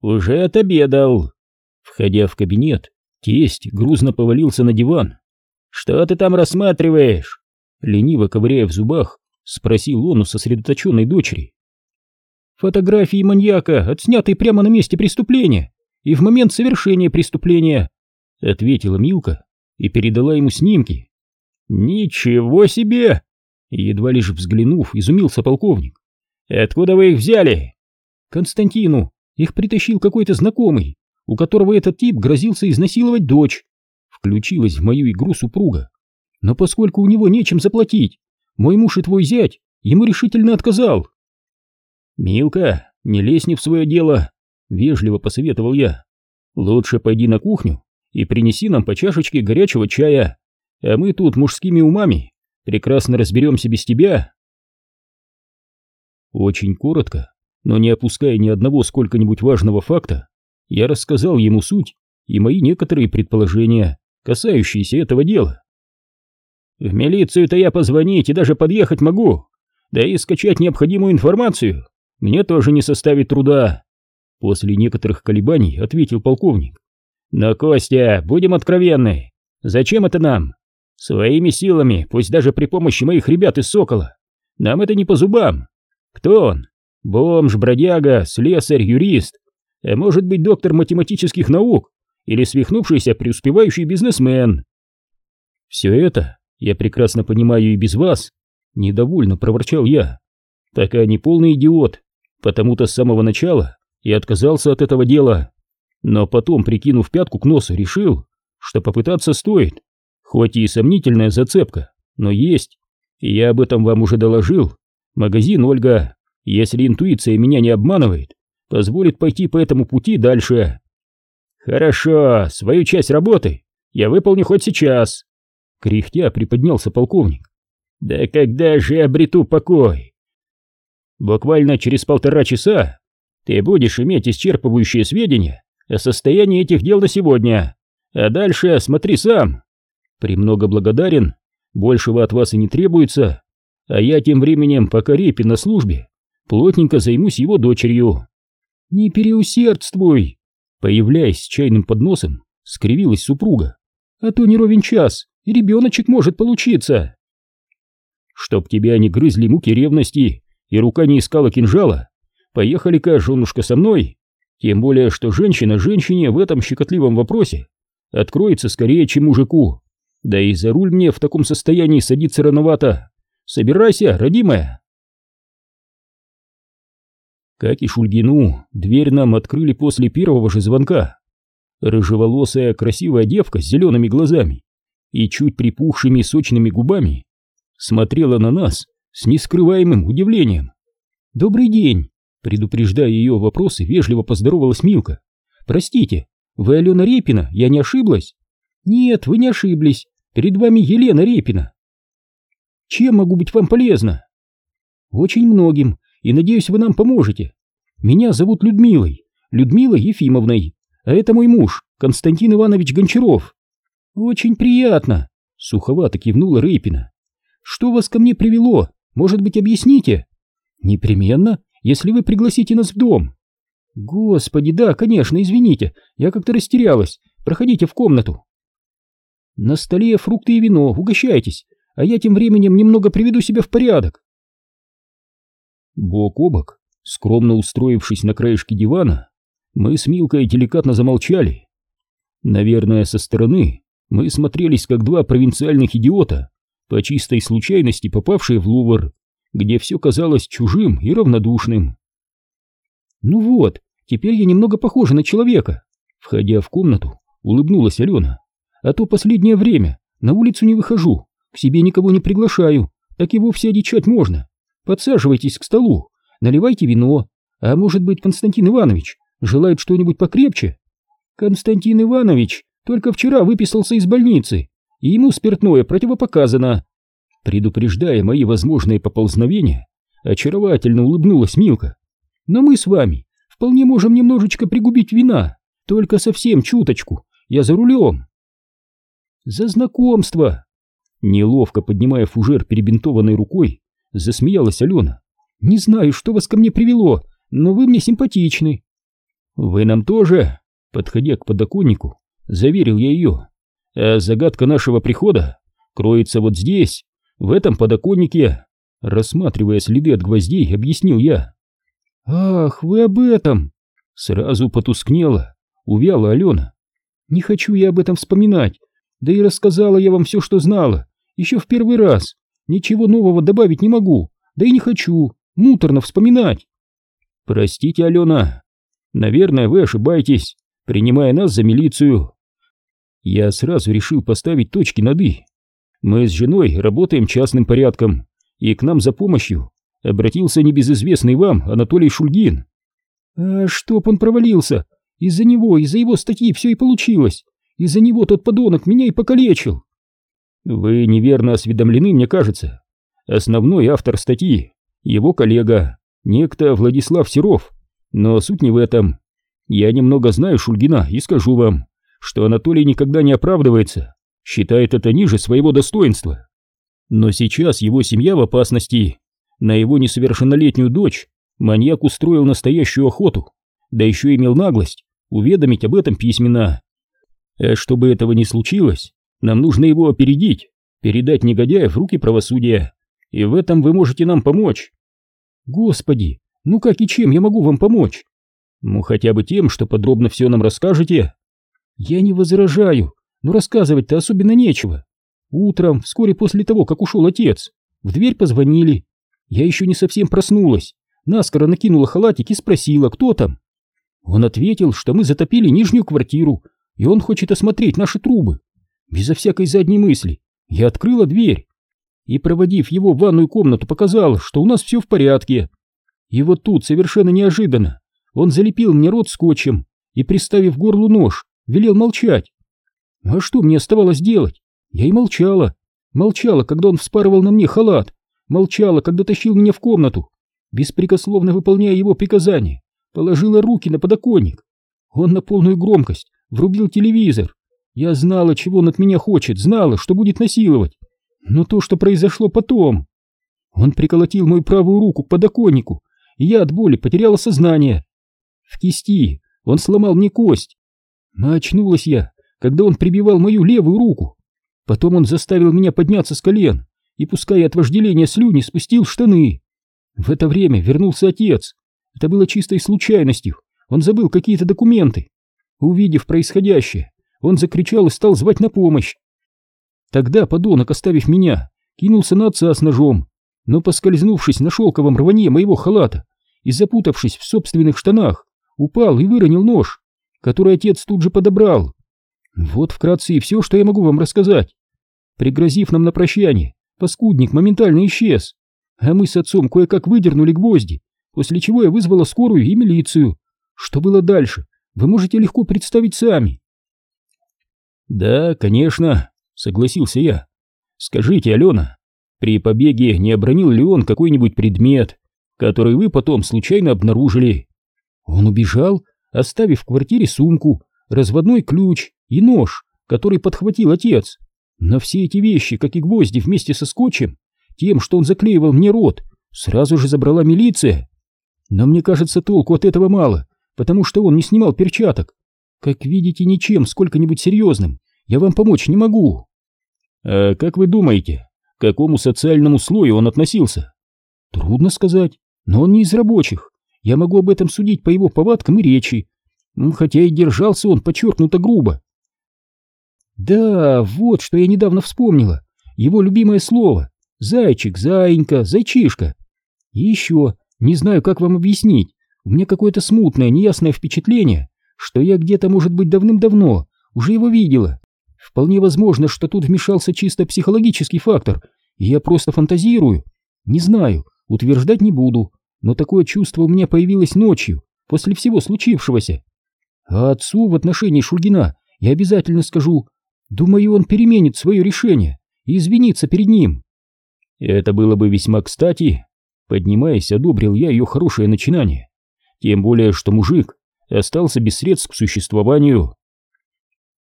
Уже отобедал. Входя в кабинет, тесть грузно повалился на диван. Что ты там рассматриваешь? Лениво ковыряя в зубах, спросил он у сосредоточенной дочери. Фотографии маньяка, отснятые прямо на месте преступления и в момент совершения преступления, ответила Милка и передала ему снимки. Ничего себе! Едва лишь взглянув, изумился полковник. Откуда вы их взяли? Константину. Их притащил какой-то знакомый, у которого этот тип грозился изнасиловать дочь. Включилась в мою игру супруга. Но поскольку у него нечем заплатить, мой муж и твой зять ему решительно отказал. «Милка, не лезь не в свое дело», — вежливо посоветовал я. «Лучше пойди на кухню и принеси нам по чашечке горячего чая, а мы тут мужскими умами прекрасно разберемся без тебя». Очень коротко, но не опуская ни одного сколько-нибудь важного факта, я рассказал ему суть и мои некоторые предположения, касающиеся этого дела. В милицию-то я позвонить и даже подъехать могу, да и скачать необходимую информацию мне тоже не составит труда. После некоторых колебаний ответил полковник. Но, Костя, будем откровенны, зачем это нам? Своими силами, пусть даже при помощи моих ребят из Сокола. Нам это не по зубам. Кто он? Бомж, бродяга, слесарь, юрист. А может быть доктор математических наук или свихнувшийся преуспевающий бизнесмен. Все это я прекрасно понимаю и без вас. Недовольно проворчал я. Такая не полный идиот. Потому-то с самого начала я отказался от этого дела. Но потом, прикинув пятку к носу, решил, что попытаться стоит. Хоть и сомнительная зацепка, но есть. И я об этом вам уже доложил. Магазин Ольга, если интуиция меня не обманывает, позволит пойти по этому пути дальше. Хорошо, свою часть работы я выполню хоть сейчас. Кряхтя приподнялся полковник. Да когда же я обрету покой? Буквально через полтора часа ты будешь иметь исчерпывающие сведения о состоянии этих дел на сегодня. А дальше смотри сам. Премного благодарен, большего от вас и не требуется, а я тем временем, пока Репин на службе, плотненько займусь его дочерью. Не переусердствуй, появляясь с чайным подносом, скривилась супруга. А то не ровен час, и ребеночек может получиться. Чтоб тебя не грызли муки ревности, и рука не искала кинжала, поехали-ка, женушка, со мной. Тем более, что женщина женщине в этом щекотливом вопросе откроется скорее, чем мужику. Да и за руль мне в таком состоянии садиться рановато. Собирайся, родимая. Как и Шульгину, дверь нам открыли после первого же звонка. Рыжеволосая красивая девка с зелеными глазами и чуть припухшими сочными губами смотрела на нас с нескрываемым удивлением. «Добрый день!» Предупреждая ее вопросы, вежливо поздоровалась Милка. «Простите, вы Алена Репина, я не ошиблась?» «Нет, вы не ошиблись. Перед вами Елена Репина». «Чем могу быть вам полезна?» «Очень многим, и надеюсь, вы нам поможете. Меня зовут Людмилой, Людмилой Ефимовной, а это мой муж, Константин Иванович Гончаров». «Очень приятно», — суховато кивнула Репина. «Что вас ко мне привело? Может быть, объясните?» «Непременно, если вы пригласите нас в дом». «Господи, да, конечно, извините, я как-то растерялась. Проходите в комнату». На столе фрукты и вино, угощайтесь, а я тем временем немного приведу себя в порядок. Бок о бок, скромно устроившись на краешке дивана, мы с Милкой деликатно замолчали. Наверное, со стороны мы смотрелись как два провинциальных идиота, по чистой случайности попавшие в Лувр, где все казалось чужим и равнодушным. «Ну вот, теперь я немного похожа на человека», — входя в комнату, улыбнулась Алена. А то последнее время на улицу не выхожу, к себе никого не приглашаю, так и вовсе одичать можно. Подсаживайтесь к столу, наливайте вино, а может быть Константин Иванович желает что-нибудь покрепче? Константин Иванович только вчера выписался из больницы, и ему спиртное противопоказано. Предупреждая мои возможные поползновения, очаровательно улыбнулась Милка. Но мы с вами вполне можем немножечко пригубить вина, только совсем чуточку, я за рулем. «За знакомство!» Неловко поднимая фужер перебинтованной рукой, засмеялась Алена. «Не знаю, что вас ко мне привело, но вы мне симпатичны». Вы нам тоже, подходя к подоконнику, заверил я ее. А загадка нашего прихода кроется вот здесь, в этом подоконнике. Рассматривая следы от гвоздей, объяснил я. «Ах, вы об этом!» Сразу потускнела, увяла Алена. «Не хочу я об этом вспоминать, да и рассказала я вам все, что знала, еще в первый раз. Ничего нового добавить не могу, да и не хочу, муторно вспоминать». «Простите, Алена, наверное, вы ошибаетесь, принимая нас за милицию». Я сразу решил поставить точки над «и». Мы с женой работаем частным порядком, и к нам за помощью обратился небезызвестный вам Анатолий Шульгин. А чтоб он провалился, из-за него, из-за его статьи все и получилось. Из-за него тот подонок меня и покалечил. Вы неверно осведомлены, мне кажется. Основной автор статьи — его коллега, некто Владислав Серов. Но суть не в этом. Я немного знаю Шульгина и скажу вам, что Анатолий никогда не оправдывается, считает это ниже своего достоинства. Но сейчас его семья в опасности. На его несовершеннолетнюю дочь маньяк устроил настоящую охоту, да еще имел наглость уведомить об этом письменно. А чтобы этого не случилось, нам нужно его опередить, передать негодяя в руки правосудия. И в этом вы можете нам помочь. Господи, ну как и чем я могу вам помочь? Ну хотя бы тем, что подробно все нам расскажете. Я не возражаю, но рассказывать-то особенно нечего. Утром, вскоре после того, как ушел отец, в дверь позвонили. Я еще не совсем проснулась. Наскоро накинула халатик и спросила, кто там. Он ответил, что мы затопили нижнюю квартиру, и он хочет осмотреть наши трубы. Безо всякой задней мысли я открыла дверь и, проводив его в ванную комнату, показала, что у нас все в порядке. И вот тут, совершенно неожиданно, он залепил мне рот скотчем и, приставив горлу нож, велел молчать. А что мне оставалось делать? Я и молчала. Молчала, когда он вспарывал на мне халат. Молчала, когда тащил меня в комнату. Беспрекословно выполняя его приказания, положила руки на подоконник. Он на полную громкость врубил телевизор. Я знала, чего он от меня хочет, знала, что будет насиловать. Но то, что произошло потом... Он приколотил мою правую руку к подоконнику, и я от боли потеряла сознание. В кисти он сломал мне кость. Очнулась я, когда он прибивал мою левую руку. Потом он заставил меня подняться с колен и, пуская от вожделения слюни, спустил штаны. В это время вернулся отец. Это было чистой случайностью. Он забыл какие-то документы. Увидев происходящее, он закричал и стал звать на помощь. Тогда подонок, оставив меня, кинулся на отца с ножом, но, поскользнувшись на шелковом рване моего халата и запутавшись в собственных штанах, упал и выронил нож, который отец тут же подобрал. Вот вкратце и все, что я могу вам рассказать. Пригрозив нам на прощание, паскудник моментально исчез, а мы с отцом кое-как выдернули гвозди, после чего я вызвала скорую и милицию. Что было дальше, вы можете легко представить сами. Да, конечно, согласился я. Скажите, Алена, при побеге не обронил ли он какой-нибудь предмет, который вы потом случайно обнаружили? Он убежал, оставив в квартире сумку, разводной ключ и нож, который подхватил отец. Но все эти вещи, как и гвозди вместе со скотчем, тем, что он заклеивал мне рот, сразу же забрала милиция. Но мне кажется, толку от этого мало, потому что он не снимал перчаток. Как видите, ничем сколько-нибудь серьезным я вам помочь не могу. А как вы думаете, к какому социальному слою он относился? Трудно сказать, но он не из рабочих. Я могу об этом судить по его повадкам и речи. Хотя и держался он подчеркнуто грубо. Да, вот что я недавно вспомнила. Его любимое слово. Зайчик, заинька, зайчишка. И еще, не знаю, как вам объяснить, у меня какое-то смутное, неясное впечатление, что я где-то, может быть, давным-давно уже его видела. Вполне возможно, что тут вмешался чисто психологический фактор, и я просто фантазирую. Не знаю, утверждать не буду, но такое чувство у меня появилось ночью, после всего случившегося. А отцу в отношении Шульгина я обязательно скажу, Думаю, он переменит свое решение и извинится перед ним. Это было бы весьма кстати. Поднимаясь, одобрил я ее хорошее начинание. Тем более, что мужик остался без средств к существованию.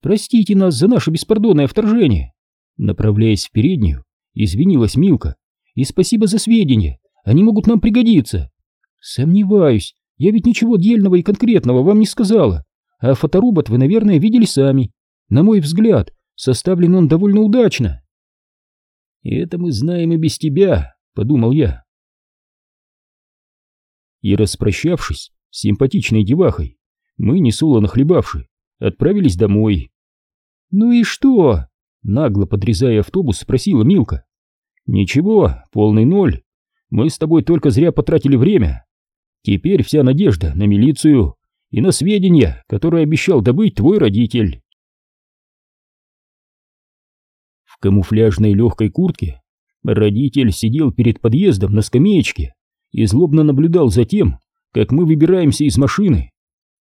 «Простите нас за наше беспардонное вторжение!» Направляясь в переднюю, извинилась Милка. «И спасибо за сведения, они могут нам пригодиться!» «Сомневаюсь, Я ведь ничего дельного и конкретного вам не сказала. А фоторобот вы, наверное, видели сами. На мой взгляд, составлен он довольно удачно. Это мы знаем и без тебя, подумал я. И распрощавшись симпатичной девахой, мы, несолоно хлебавши, отправились домой. «Ну и что?» — нагло подрезая автобус, спросила Милка. «Ничего, полный ноль. Мы с тобой только зря потратили время. Теперь вся надежда на милицию и на сведения, которые обещал добыть твой родитель». В камуфляжной легкой куртке родитель сидел перед подъездом на скамеечке и злобно наблюдал за тем, как мы выбираемся из машины.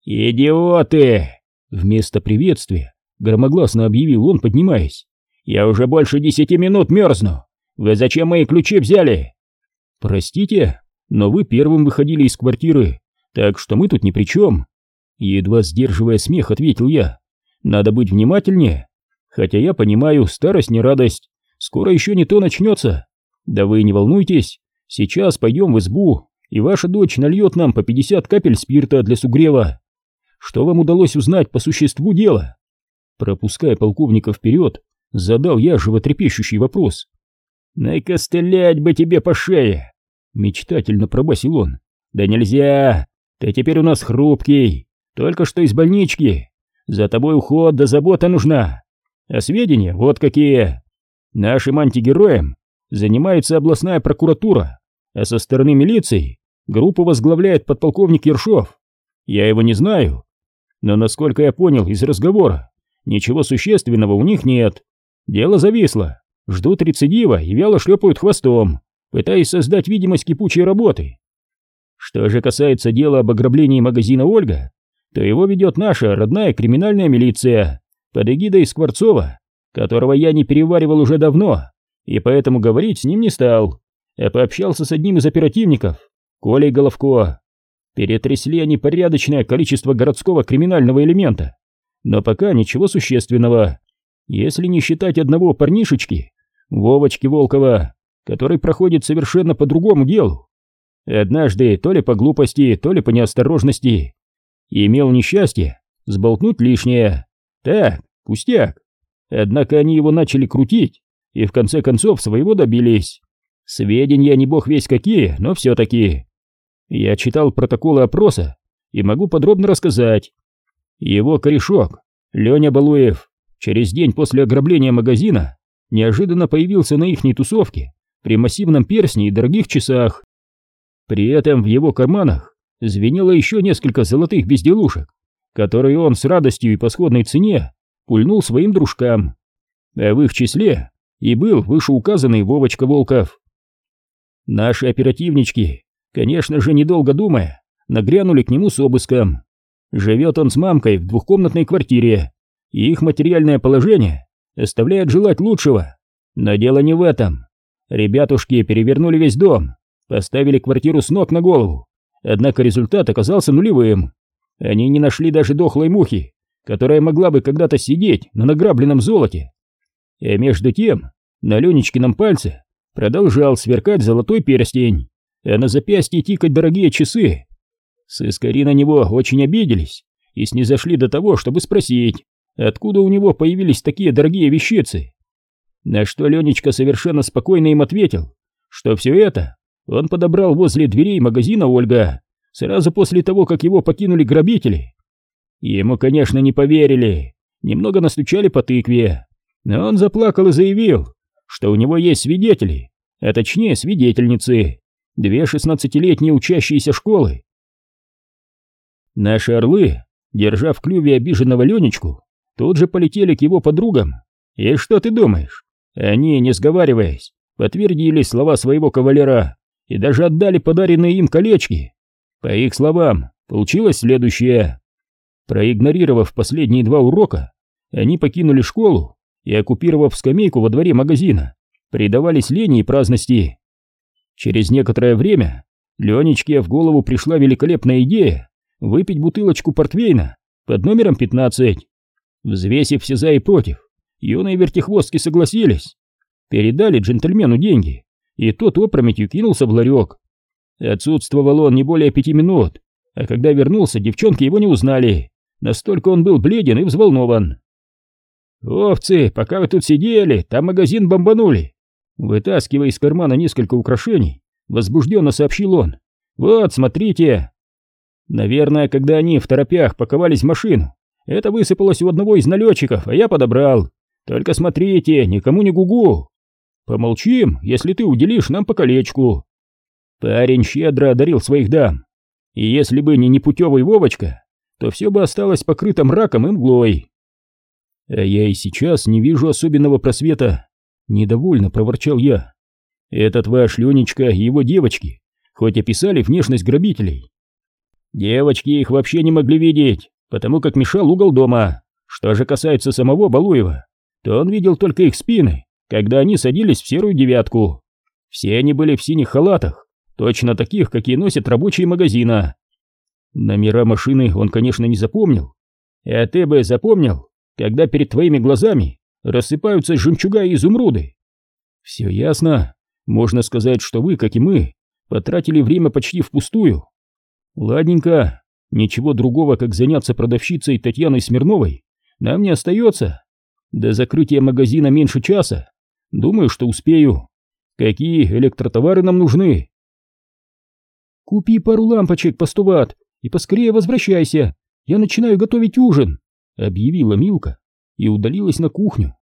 «Идиоты!» Вместо приветствия громогласно объявил он, поднимаясь. «Я уже больше десяти минут мерзну! Вы зачем мои ключи взяли?» «Простите, но вы первым выходили из квартиры, так что мы тут ни при чем!» Едва сдерживая смех, ответил я. «Надо быть внимательнее, Хотя я понимаю, старость не радость. Скоро еще не то начнется. Да вы не волнуйтесь. Сейчас пойдем в избу, и ваша дочь нальет нам по 50 капель спирта для сугрева. Что вам удалось узнать по существу дела? Пропуская полковника вперед, задал я животрепещущий вопрос. «Накостылять бы тебе по шее!» Мечтательно пробасил он. «Да нельзя! Ты теперь у нас хрупкий, только что из больнички. За тобой уход да забота нужна. А сведения вот какие. Нашим антигероем занимается областная прокуратура, а со стороны милиции группу возглавляет подполковник Ершов. Я его не знаю, но, насколько я понял из разговора, ничего существенного у них нет. Дело зависло, ждут рецидива и вяло шлепают хвостом, пытаясь создать видимость кипучей работы. Что же касается дела об ограблении магазина «Ольга», то его ведет наша родная криминальная милиция под эгидой Скворцова, которого я не переваривал уже давно, и поэтому говорить с ним не стал, а пообщался с одним из оперативников, Колей Головко. Перетрясли они порядочное количество городского криминального элемента, но пока ничего существенного, если не считать одного парнишечки, Вовочки Волкова, который проходит совершенно по другому делу. Однажды, то ли по глупости, то ли по неосторожности, имел несчастье сболтнуть лишнее. Так, Пустяк. Однако они его начали крутить, и в конце концов своего добились. Сведения не бог весь какие, но все-таки. Я читал протоколы опроса и могу подробно рассказать. Его корешок, Леня Балуев, через день после ограбления магазина неожиданно появился на ихней тусовке при массивном персне и дорогих часах. При этом в его карманах звенело еще несколько золотых безделушек, которые он с радостью и по сходной цене пульнул своим дружкам. А в их числе и был вышеуказанный Вовочка Волков. Наши оперативнички, конечно же, недолго думая, нагрянули к нему с обыском. Живет он с мамкой в двухкомнатной квартире, и их материальное положение оставляет желать лучшего. Но дело не в этом. Ребятушки перевернули весь дом, поставили квартиру с ног на голову, однако результат оказался нулевым. Они не нашли даже дохлой мухи, которая могла бы когда-то сидеть на награбленном золоте. И между тем на Ленечкином пальце продолжал сверкать золотой перстень, а на запястье тикать дорогие часы. Сыскари на него очень обиделись и снизошли до того, чтобы спросить, откуда у него появились такие дорогие вещицы. На что Ленечка совершенно спокойно им ответил, что все это он подобрал возле дверей магазина Ольга сразу после того, как его покинули грабители. Ему, конечно, не поверили, немного настучали по тыкве, но он заплакал и заявил, что у него есть свидетели, а точнее свидетельницы, две шестнадцатилетние учащиеся школы. Наши орлы, держа в клюве обиженного Ленечку, тут же полетели к его подругам. И что ты думаешь? Они, не сговариваясь, подтвердили слова своего кавалера и даже отдали подаренные им колечки. По их словам, получилось следующее. Проигнорировав последние два урока, они покинули школу и, оккупировав скамейку во дворе магазина, предавались лени и праздности. Через некоторое время Ленечке в голову пришла великолепная идея выпить бутылочку портвейна под номером 15. Взвесив все за и против, юные вертихвостки согласились. Передали джентльмену деньги, и тот опрометью кинулся в ларек. Отсутствовал он не более пяти минут, А когда вернулся, девчонки его не узнали. Настолько он был бледен и взволнован. «Овцы, пока вы тут сидели, там магазин бомбанули!» Вытаскивая из кармана несколько украшений, возбужденно сообщил он. «Вот, смотрите!» Наверное, когда они в торопях паковались в машину, это высыпалось у одного из налетчиков, а я подобрал. Только смотрите, никому не гугу. Помолчим, если ты уделишь нам по колечку. Парень щедро одарил своих дам. И если бы не непутевый Вовочка, то все бы осталось покрыто мраком и мглой. А я и сейчас не вижу особенного просвета. Недовольно проворчал я. Этот ваш Ленечка и его девочки хоть описали внешность грабителей. Девочки их вообще не могли видеть, потому как мешал угол дома. Что же касается самого Балуева, то он видел только их спины, когда они садились в серую девятку. Все они были в синих халатах, точно таких, какие носят рабочие магазина. Номера машины он, конечно, не запомнил. А ты бы запомнил, когда перед твоими глазами рассыпаются жемчуга и изумруды. Все ясно. Можно сказать, что вы, как и мы, потратили время почти впустую. Ладненько, ничего другого, как заняться продавщицей Татьяной Смирновой, нам не остается. До закрытия магазина меньше часа. Думаю, что успею. Какие электротовары нам нужны? Купи пару лампочек по 100 ватт и поскорее возвращайся. Я начинаю готовить ужин, объявила Милка и удалилась на кухню.